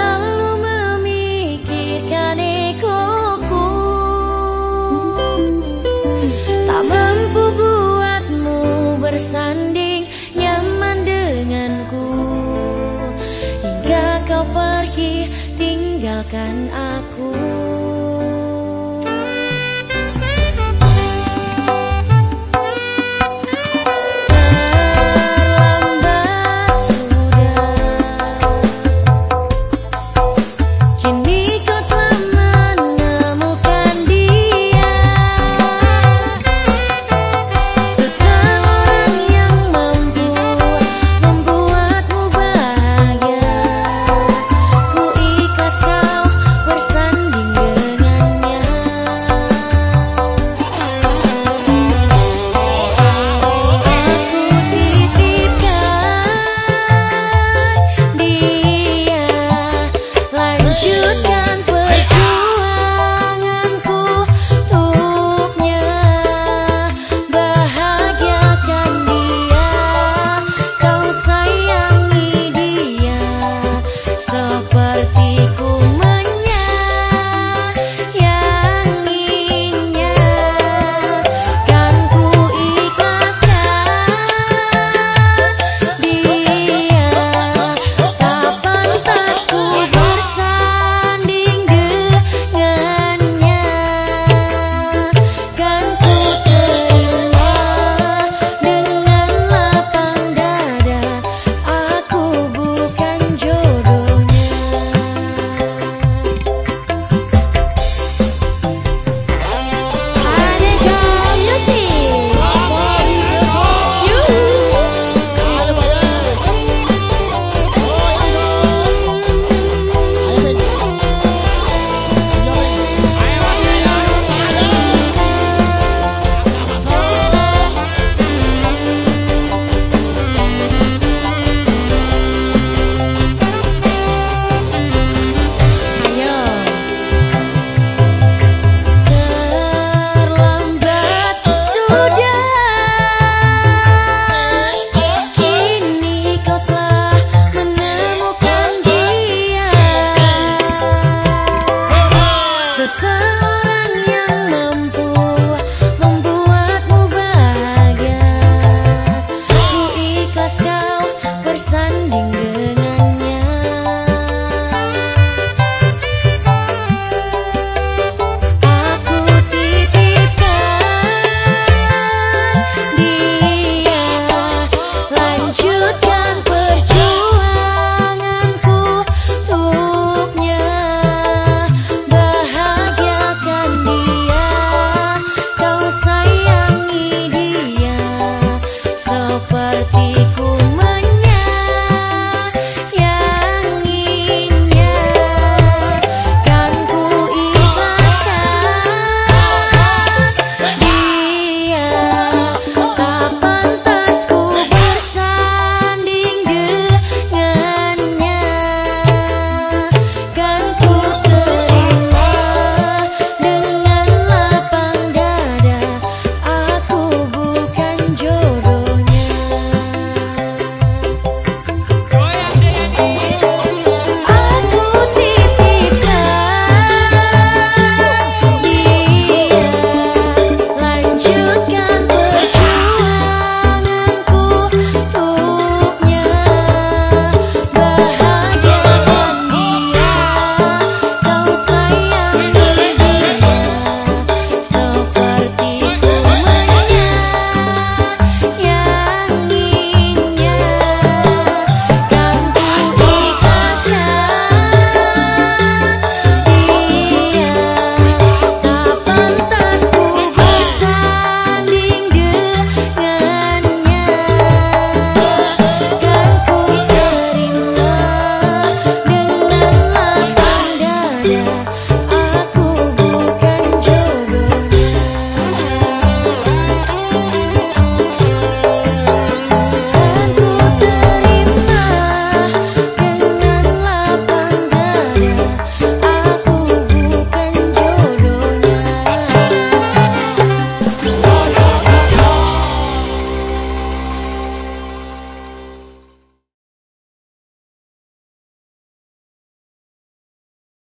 Lalu memikirkan egoku Tak mampu buatmu bersanding nyaman denganku. Hingga kau pergi tinggalkan aku.